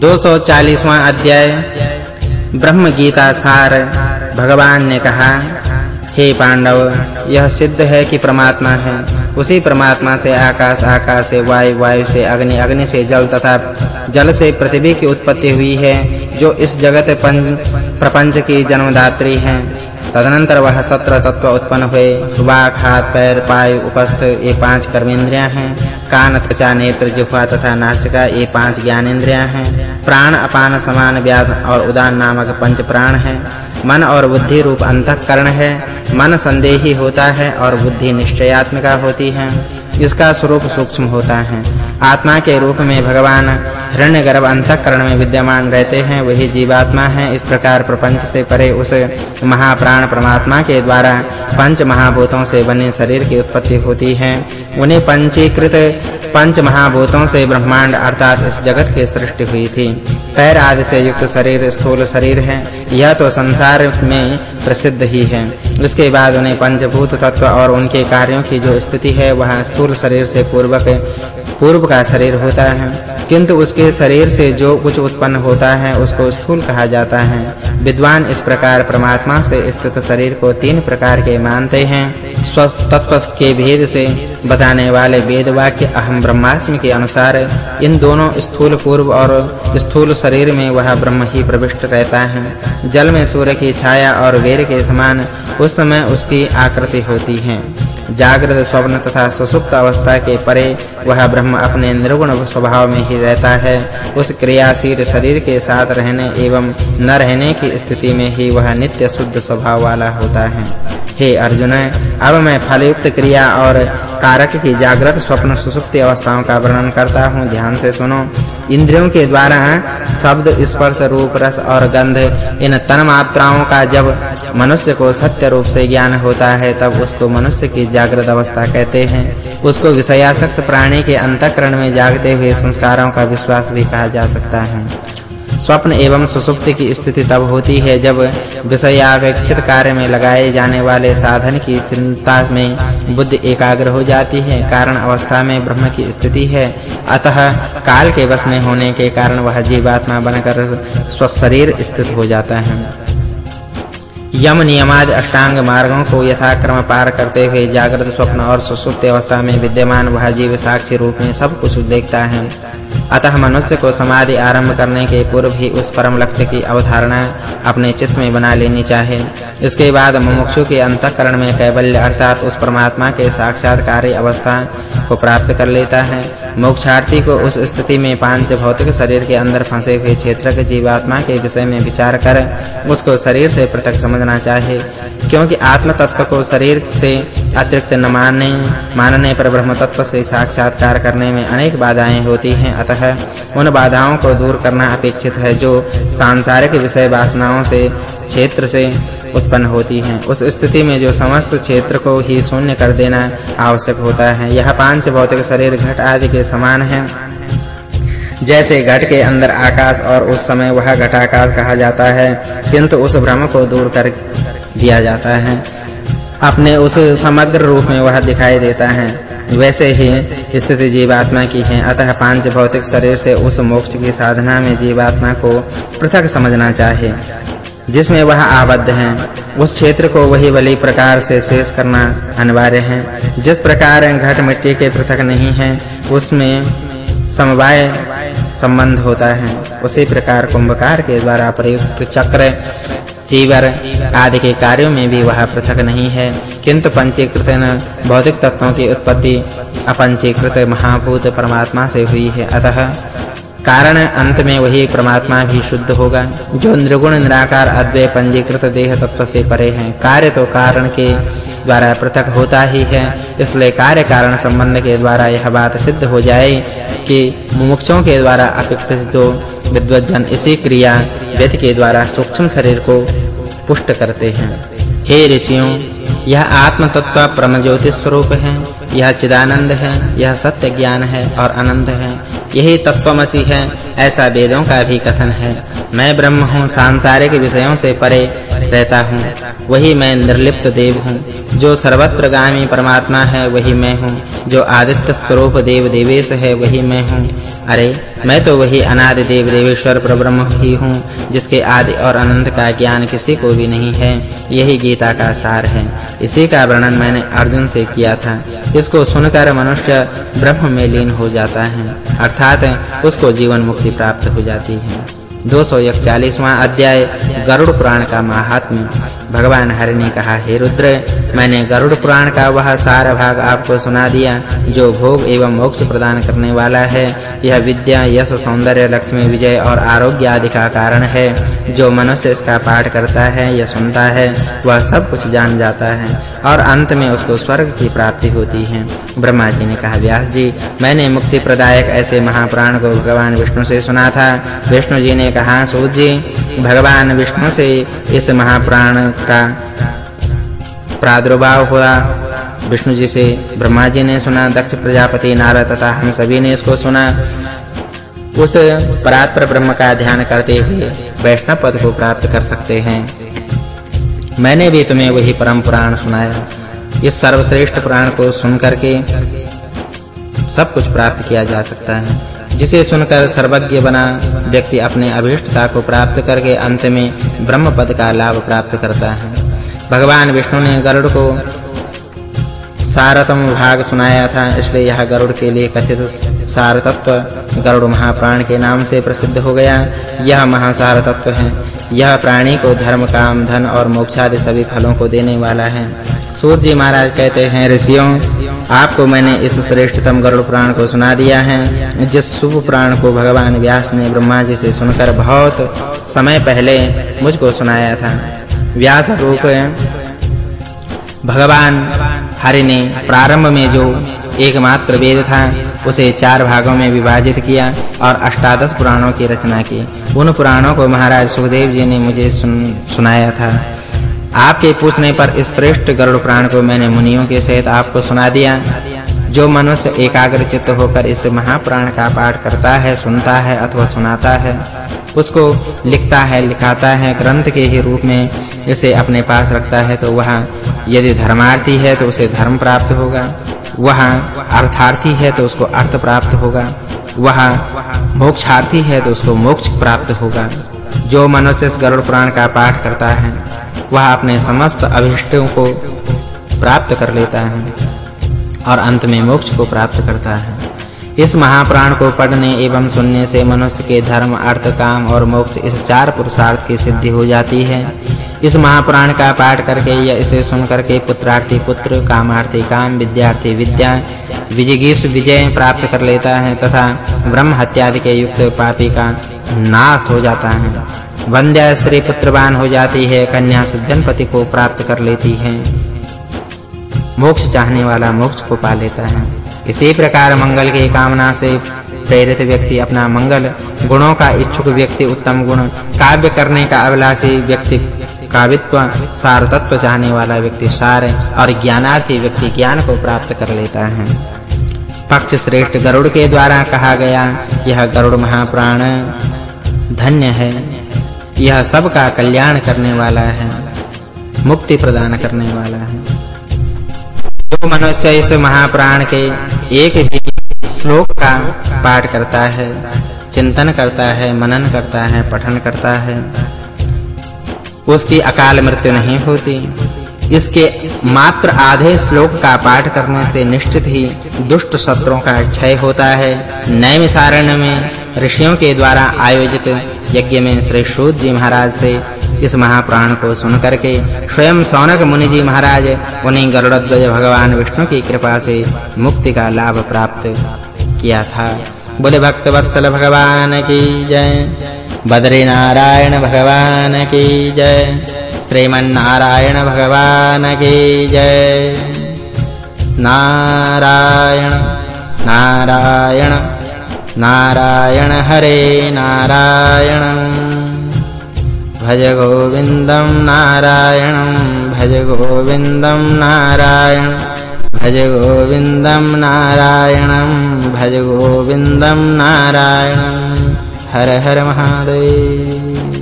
240वां अध्याय ब्रह्म गीता सार भगवान ने कहा, हे पांडव, यह सिद्ध है कि परमात्मा है। उसी परमात्मा से आकाश आकाश से वायु वायु से अग्नि अग्नि से जल तथा जल से पृथ्वी की उत्पत्ति हुई है, जो इस जगत पंच प्रपंच की जन्मदात्री है। तदनंतर वह सत्र तत्व उत्पन्न हुए। वाक हाथ, पैर, पाय, उपस्थ, ये पाँच कर्मेंद्रियाँ हैं। कान त्वचा, नेत्र, जिह्वा तथा नासिका, ये पाँच ज्ञानेंद्रियाँ हैं। प्राण, अपान, समान, व्याध और उदान नामक पंच प्राण हैं। मन और बुद्धि रूप अंतःकरण है। मन संदेही होता है और बुद्धि निश्चयात्मिका होती है। इसका स्वरूप सूक्ष्म होता है। आत्मा के रूप में भगवान हिरण्यगर्भ अंतःकरण में विद्यमान रहते हैं, वही जीवात्मा है। इस प्रकार प्रपंच से परे उस महाप्राण परमात्मा के द्वारा पंच महाभूतों से बने शरीर की उत्पत्ति होती है। उन्हें पंचीकृत पंच महाभूतों से ब्रह्मांड अर्थात इस जगत की सृष्टि हुई थी। पैर आदि से युक्त शरीर स्थूल शरीर है। यह तो संसार में प्रसिद्ध ही है। उसके बाद उन्हें पंचभूत तत्व और उनके कार्यों की जो स्थिति है, वह स्थूल शरीर से पूर्वक पूर्व का शरीर होता है, किंतु उसके शरीर से जो कुछ उत्पन्न होता है, उसको स्थूल कहा जाता है। विद्वान इस प्रकार परमात्मा से स्थित शरीर को तीन प्रकार के मानते हैं। स्वस्थ तत्व के भेद से बताने वाले वेद वाक्य अहम ब्रह्मास्मि के अनुसार, इन दोनों स्थूल पूर्व और स्थूल शरीर में वह ब्रह्म ही प्रविष्ट रहता है। जल में सूर्य की छाया और वेर के समान उस समय उसकी आकृति होती है। जागृत स्वप्न तथा सुसुप्त अवस्था के परे वह ब्रह्म अपने निर्गुण स्वभाव में ही रहता है। उस क्रियाशील शरीर के साथ रहने एवं न रहने की स्थिति में ही वह नित्य शुद्ध स्वभाव वाला होता है। हे अर्जुन, अब मैं फलयुक्त क्रिया और कारक की जागृत स्वप्न सुसुप्ति अवस्थाओं का वर्णन करता हूँ। ध्यान से सुनो। इंद्रियों के द्वारा शब्द, स्पर्श, रूप, रस और गंध, इन तन मात्राओं का जब मनुष्य को सत्य रूप से ज्ञान होता है, तब उसको मनुष्य की जागृत अवस्था कहते हैं। उसको विषयासक्त प्राणी के अंतःकरण में जागते हुए संस्कारों का विश्वास भी कहा जा सकता है। स्वप्न एवं सुसुप्ति की स्थिति तब होती है जब विषयावेक्षित कार्य में लगाए जाने वाले साधन की चिंता में बुद्धि एकाग्र हो जाती है, कारण अवस्था में ब्रह्म की स्थिति है। अतः काल के वश में होने के कारण वह जीवात्मा बनकर स्वशरीर स्थित हो जाता है। यम नियमादि अष्टांग मार्गों को यथाक्रम पार करते हुए जागृत स्वप्न और सुसुप्त अवस्था में विद्यमान वह जीव साक्षी रूप में सब कुछ देखता है। अतः मनुष्य को समाधि आरंभ करने के पूर्व ही उस परम लक्ष्य की अवधारणा अपने चित्त में बना लेनी चाहिए। इसके बाद मुमुक्षु के अंतकरण में कैवल्य अर्थात उस परमात्मा के साक्षात्कारी अवस्था को प्राप्त कर लेता है। मोक्षार्थी को उस स्थिति में पाँच भौतिक शरीर के अंदर फंसे हुए क्षेत्र के जीवात्मा के विषय में विचार कर उसको शरीर से पृथक समझना चाहिए, क्योंकि आत्म तत्व को शरीर से अतिरिक्त न मानने मानने पर ब्रह्म तत्व से साक्षात्कार करने में अनेक बाधाएँ होती हैं। अतः उन बाधाओं को दूर करना अपेक्षित है जो सांसारिक विषय वासनाओं से, क्षेत्र से उत्पन्न होती हैं। उस स्थिति में जो समस्त क्षेत्र को ही शून्य कर देना आवश्यक होता है। यह पाँच भौतिक शरीर घट आदि के समान है। जैसे घट के अंदर आकाश और उस समय वह घटाकाश कहा जाता है, किंतु उस भ्रम को दूर कर दिया जाता है। अपने उस समग्र रूप में वह दिखाई देता है। वैसे ही स्थिति जीवात्मा की है। अतः पाँच भौतिक शरीर से उस मोक्ष की साधना में जीवात्मा को पृथक समझना चाहिए, जिसमें वह आबद्ध है। उस क्षेत्र को वही वली प्रकार से शेष करना अनिवार्य है। जिस प्रकार घट मिट्टी के पृथक नहीं है, उसमें समवाय संबंध होता है। उसी प्रकार कुंभकार के द्वारा प्रयुक्त चक्र चीवर आदि के कार्यों में भी वह पृथक नहीं है, किंतु पंचीकृत भौतिक तत्वों की उत्पत्ति अपंचीकृत महाभूत परमात्मा से हुई है। अतः कारण अंत में वही परमात्मा भी शुद्ध होगा, जो निर्गुण, निराकार अद्वय पंजीकृत देह तत्व से परे है। कार्य तो कारण के द्वारा पृथक होता ही है, इसलिए कार्य कारण संबंध के द्वारा यह बात सिद्ध हो जाए कि मुमुक्षों के द्वारा अपेक्षित तो जन इसी क्रिया व्यति के द्वारा सूक्ष्म शरीर को पुष्ट करते हैं। हे ऋषियों, यह आत्म तत्व परम ज्योति स्वरूप है। यह चिदानंद है, यह सत्य ज्ञान है और आनंद है। यही तत्वमसी है, ऐसा वेदों का भी कथन है। मैं ब्रह्म हूँ, सांसारिक विषयों से परे रहता हूँ। वही मैं निर्लिप्त देव हूँ। जो सर्वत्र गामी परमात्मा है, वही मैं हूँ। जो आदित्य स्वरूप देव देवेश है, वही मैं हूँ। अरे, मैं तो वही अनादि देव देवेश्वर परब्रह्म ही हूँ, जिसके आदि और अनंत का ज्ञान किसी को भी नहीं है। यही गीता का सार है। इसी का वर्णन मैंने अर्जुन से किया था। इसको सुनकर मनुष्य ब्रह्म में लीन हो जाता है। अर्थात उसको जीवन मुक्ति प्राप्त हो जाती है। 241वां अध्याय गरुड़ पुराण का महात्म्य। भगवान हरि ने कहा, हे रुद्र, मैंने गरुड़ पुराण का वह सारा भाग आपको सुना दिया, जो भोग एवं मोक्ष प्रदान करने वाला है। यह विद्या, यश, सौंदर्य, लक्ष्मी, विजय और आरोग्य आदि का कारण है। जो मनुष्य इसका पाठ करता है या सुनता है, वह सब कुछ जान जाता है और अंत में उसको स्वर्ग की प्राप्ति होती है। ब्रह्मा जी ने कहा, व्यास जी, मैंने मुक्ति प्रदायक ऐसे महाप्राण को भगवान विष्णु से सुना था। विष्णु जी ने कहा, सूत जी, भगवान विष्णु से इस महाप्राण का प्रादुर्भाव हुआ। विष्णु जी से ब्रह्मा जी ने सुना, दक्ष प्रजापति नारद तथा हम सभी ने इसको सुना। उस परात्पर ब्रह्म का ध्यान करते हुए वैष्णव पद को प्राप्त कर सकते हैं। मैंने भी तुम्हें वही परम पुराण सुनाया। इस सर्वश्रेष्ठ पुराण को सुन करके सब कुछ प्राप्त किया जा सकता है। जिसे सुनकर सर्वज्ञ बना व्यक्ति अपने अभीष्टता को प्राप्त करके अंत में ब्रह्म पद का लाभ प्राप्त करता है। भगवान विष्णु ने गरुड़ को सारतम भाग सुनाया था, इसलिए यह गरुड़ के लिए कथित सारतत्व गरुड़ महाप्राण के नाम से प्रसिद्ध हो गया। यह महासार तत्व है। यह प्राणी को धर्म, काम, धन और मोक्ष आदि सभी फलों को देने वाला है। सूत जी महाराज कहते हैं, ऋषियों, आपको मैंने इस श्रेष्ठतम गरुड़ पुराण को सुना दिया है, जिस शुभ पुराण को भगवान व्यास ने ब्रह्मा जी से सुनकर बहुत समय पहले मुझको सुनाया था। व्यास रूप, भगवान हरि ने प्रारंभ में जो एकमात्र वेद था उसे चार भागों में विभाजित किया और अष्टादश पुराणों की रचना की। उन पुराणों को महाराज सुखदेव जी ने मुझे सुन, सुनाया था। आपके पूछने पर इस श्रेष्ठ गरुड़ पुराण को मैंने मुनियों के सहित आपको सुना दिया। जो मनुष्य एकाग्र चित्त होकर इस महापुराण का पाठ करता है सुनता है अथवा सुनाता है उसको लिखता है लिखाता है ग्रंथ के ही रूप में इसे अपने पास रखता है तो वह यदि धर्मार्थी है तो उसे धर्म प्राप्त होगा। वह अर्थार्थी है तो उसको अर्थ प्राप्त होगा। वह मोक्षार्थी है तो उसको मोक्ष प्राप्त होगा। जो मनुष्य इस गरुड़ पुराण का पाठ करता है, वह अपने समस्त अभिष्टों को प्राप्त कर लेता है और अंत में मोक्ष को प्राप्त करता है। इस महाप्राण को पढ़ने एवं सुनने से मनुष्य के धर्म, अर्थ, काम और मोक्ष इस चार पुरुषार्थ की सिद्धि हो जाती है। इस महापुराण का पाठ करके या इसे सुन करके पुत्रार्थी पुत्र, कामार्थी, काम विद्यार्थी, विद्या विजिगीष विजय प्राप्त कर लेता है तथा ब्रह्म हत्या के युक्त पापी का नाश हो जाता है। वंद्या स्त्री पुत्रवान हो जाती है, कन्या सज्जन को प्राप्त कर लेती है। मोक्ष चाहने वाला मोक्ष को पा लेता है। इसी प्रकार मंगल की कामना से प्रेरित व्यक्ति अपना मंगल गुणों का इच्छुक व्यक्ति उत्तम गुण काव्य करने का अभिलाषी व्यक्ति कावित्व सार तत्व चाहने वाला व्यक्ति सार और ज्ञानार्थी व्यक्ति ज्ञान को प्राप्त कर लेता है। पक्ष श्रेष्ठ गरुड़ के द्वारा कहा गया, यह गरुड़ महाप्राण धन्य है। यह सबका कल्याण करने वाला है, मुक्ति प्रदान करने वाला है। जो मनुष्य इस महाप्राण के एक भी श्लोक का पाठ करता है, चिंतन करता है, मनन करता है, पठन करता है उसकी अकाल मृत्यु नहीं होती। इसके मात्र आधे श्लोक का पाठ करने से निश्चित ही दुष्ट शत्रुओं का क्षय होता है। नैमिसारण्य में ऋषियों के द्वारा आयोजित यज्ञ में श्री शूद जी महाराज से इस महाप्राण को सुन करके स्वयं सौनक मुनि जी महाराज, उन्हें गरुड़ध्वज भगवान विष्णु की कृपा से मुक्ति का लाभ प्राप्त किया था। बोले, भक्त वत्सल भगवान की जय। बद्री नारायण भगवान की जय। श्रीमन नारायण भगवान की जय। नारायण नारायण नारायण हरे नारायण। भज गोविन्दं नारायणं, भज गोविन्दं नारायण। भज गोविन्दं नारायणं, भज गोविन्दं नारायणम्। हर हर महादेव